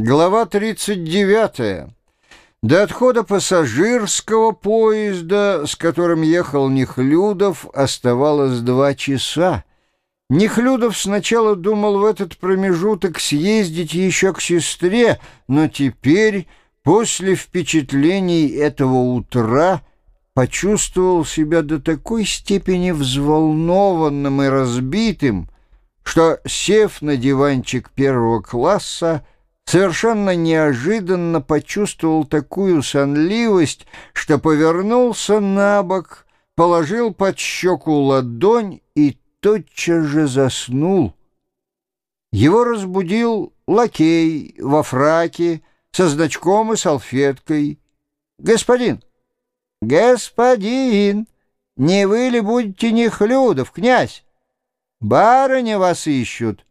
Глава 39. До отхода пассажирского поезда, с которым ехал Нехлюдов, оставалось два часа. Нехлюдов сначала думал в этот промежуток съездить еще к сестре, но теперь, после впечатлений этого утра, почувствовал себя до такой степени взволнованным и разбитым, что, сев на диванчик первого класса, совершенно неожиданно почувствовал такую сонливость, что повернулся на бок, положил под щеку ладонь и тотчас же заснул. Его разбудил лакей во фраке со значком и салфеткой. «Господин! Господин! Не вы ли будете Нехлюдов, князь? Барыня вас ищут!»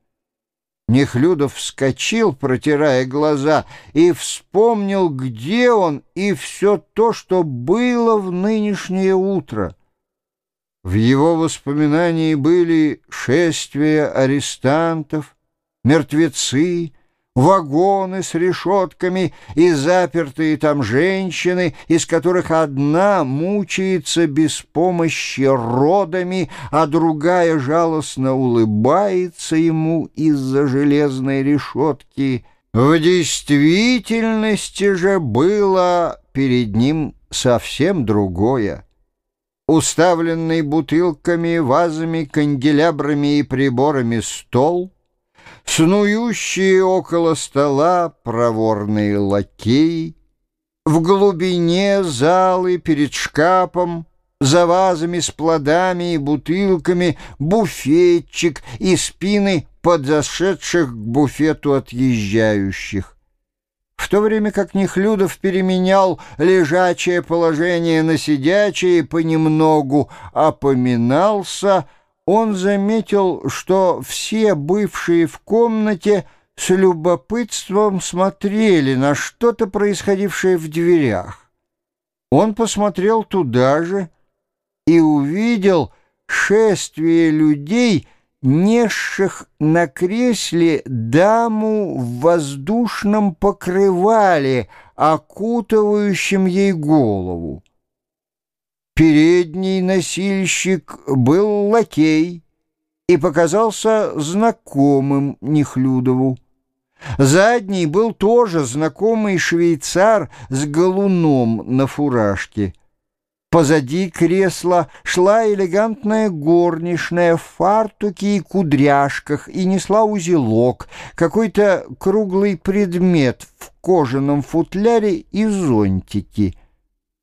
Нехлюдов вскочил, протирая глаза, и вспомнил, где он, и все то, что было в нынешнее утро. В его воспоминании были шествия арестантов, мертвецы, вагоны с решетками и запертые там женщины, из которых одна мучается без помощи родами, а другая жалостно улыбается ему из-за железной решетки. В действительности же было перед ним совсем другое. Уставленный бутылками, вазами, канделябрами и приборами стол — снующие около стола проворные лакеи, в глубине залы перед шкафом, за вазами с плодами и бутылками, буфетчик и спины подзашедших к буфету отъезжающих. В то время как Нехлюдов переменял лежачее положение на сидячее понемногу опоминался — он заметил, что все бывшие в комнате с любопытством смотрели на что-то происходившее в дверях. Он посмотрел туда же и увидел шествие людей, несших на кресле даму в воздушном покрывале, окутывающем ей голову. Передний носильщик был лакей и показался знакомым Нехлюдову. Задний был тоже знакомый швейцар с галуном на фуражке. Позади кресла шла элегантная горничная в фартуке и кудряшках и несла узелок, какой-то круглый предмет в кожаном футляре и зонтики.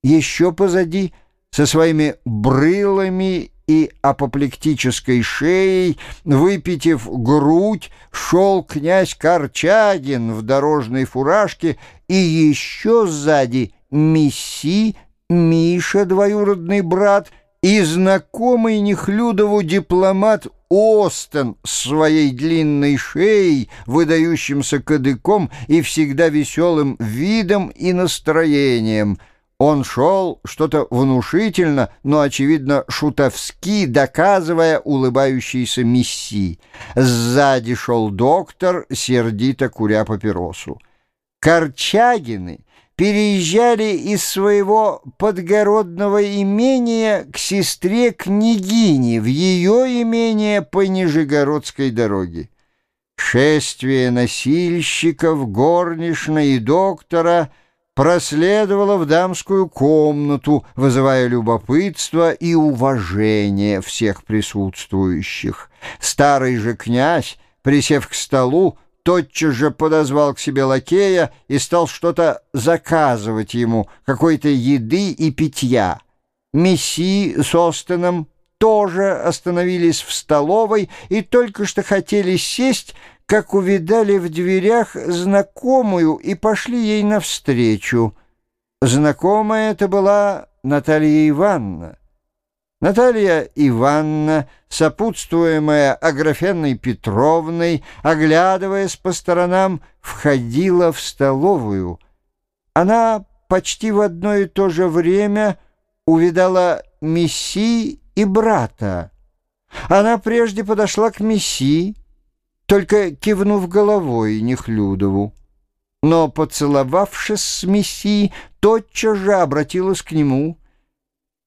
Еще позади — со своими брылами и апоплектической шеей, выпитив грудь, шел князь Корчагин в дорожной фуражке и еще сзади Месси, Миша, двоюродный брат, и знакомый Нехлюдову дипломат Остен с своей длинной шеей, выдающимся кадыком и всегда веселым видом и настроением — он шел что-то внушительно, но, очевидно, шутовски, доказывая улыбающийся месси. Сзади шел доктор, сердито куря папиросу. Корчагины переезжали из своего подгородного имения к сестре княгини в ее имение по Нижегородской дороге. Шествие носильщиков, горничной и доктора — проследовала в дамскую комнату, вызывая любопытство и уважение всех присутствующих. Старый же князь, присев к столу, тотчас же подозвал к себе лакея и стал что-то заказывать ему, какой-то еды и питья. Месси с Остеном тоже остановились в столовой и только что хотели сесть, как увидали в дверях знакомую и пошли ей навстречу. Знакомая это была Наталья Ивановна. Наталья Ивановна, сопутствуемая Аграфенной Петровной, оглядываясь по сторонам, входила в столовую. Она почти в одно и то же время увидала Месси и брата. Она прежде подошла к Месси, только кивнув головой Нехлюдову. но, поцеловавшись с мессией, тотчас же обратилась к нему.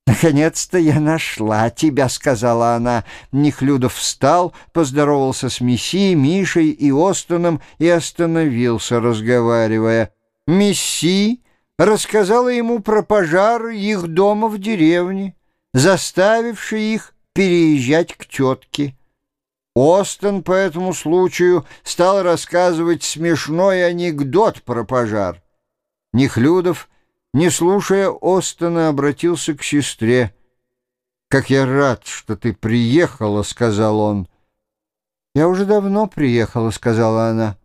«Наконец-то я нашла тебя», — сказала она. Нехлюдов встал, поздоровался с мессией, Мишей и Остоном и остановился, разговаривая. Месси рассказала ему про пожар их дома в деревне, заставивший их переезжать к тетке. Остон по этому случаю стал рассказывать смешной анекдот про пожар. Нехлюдов, не слушая Остона, обратился к сестре. «Как я рад, что ты приехала», — сказал он. «Я уже давно приехала», — сказала она.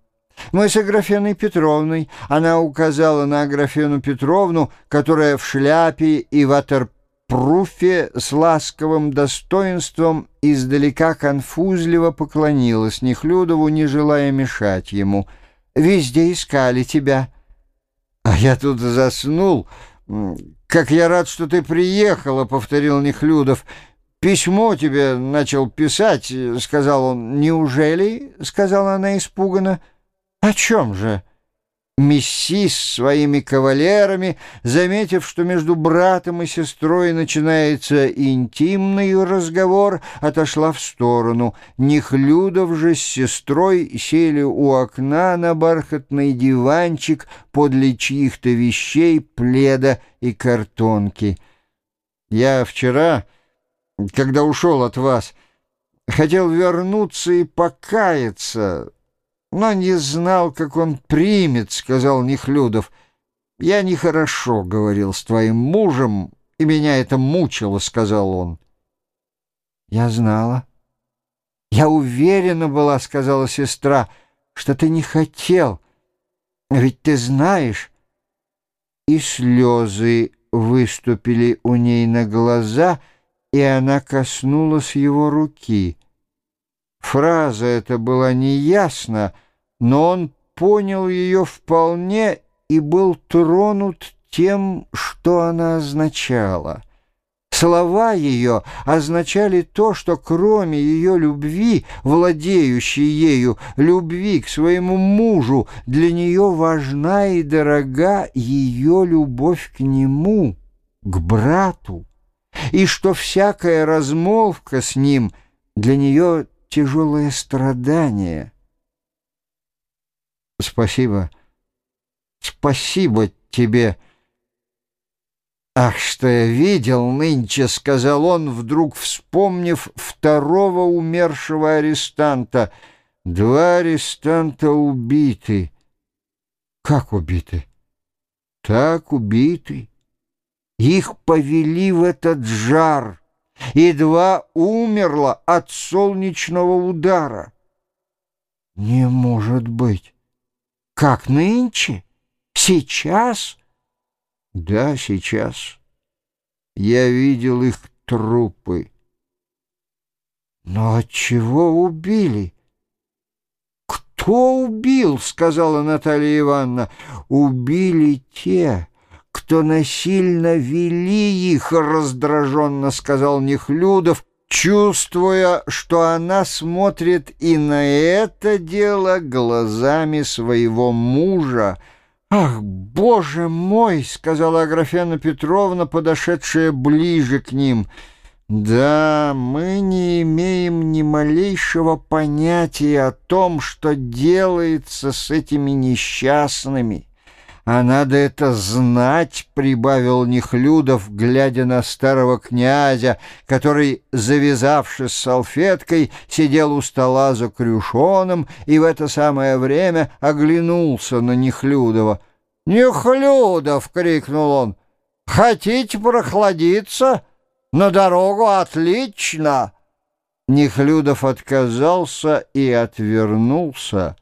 «Мы с Аграфеной Петровной». Она указала на Аграфену Петровну, которая в шляпе и ватерпе Пруфе с ласковым достоинством издалека конфузливо поклонилась Нехлюдову, не желая мешать ему. «Везде искали тебя». «А я тут заснул. Как я рад, что ты приехала», — повторил Нехлюдов. «Письмо тебе начал писать», — сказал он. «Неужели?» — сказала она испуганно. «О чем же?» Месси с своими кавалерами, заметив, что между братом и сестрой начинается интимный разговор, отошла в сторону. Нехлюдов же с сестрой сели у окна на бархатный диванчик подле чьих-то вещей, пледа и картонки. «Я вчера, когда ушел от вас, хотел вернуться и покаяться» но не знал, как он примет, — сказал Нехлюдов. «Я нехорошо говорил с твоим мужем, и меня это мучило», — сказал он. «Я знала. Я уверена была, — сказала сестра, — что ты не хотел. Ведь ты знаешь...» И слезы выступили у ней на глаза, и она коснулась его руки — Фраза эта была неясна, но он понял ее вполне и был тронут тем, что она означала. Слова ее означали то, что кроме ее любви, владеющей ею, любви к своему мужу, для нее важна и дорога ее любовь к нему, к брату, и что всякая размолвка с ним для нее тяжелое страдание. Спасибо, спасибо тебе. «Ах, что я видел нынче!» — сказал он, вдруг вспомнив второго умершего арестанта. «Два арестанта убиты». «Как убиты?» «Так убиты. Их повели в этот жар» едва умерла от солнечного удара. Не может быть. Как нынче? Сейчас? Да, сейчас. Я видел их трупы. Но от чего убили? Кто убил, сказала Наталья Ивановна. Убили те, кто насильно вели их, раздраженно сказал Нехлюдов, чувствуя, что она смотрит и на это дело глазами своего мужа. «Ах, боже мой!» — сказала Аграфена Петровна, подошедшая ближе к ним. «Да, мы не имеем ни малейшего понятия о том, что делается с этими несчастными». «А надо это знать», — прибавил Нехлюдов, глядя на старого князя, который, завязавшись салфеткой, сидел у стола за крюшоном и в это самое время оглянулся на Нехлюдова. «Нехлюдов!» — крикнул он. «Хотите прохладиться? На дорогу отлично!» Нехлюдов отказался и отвернулся, —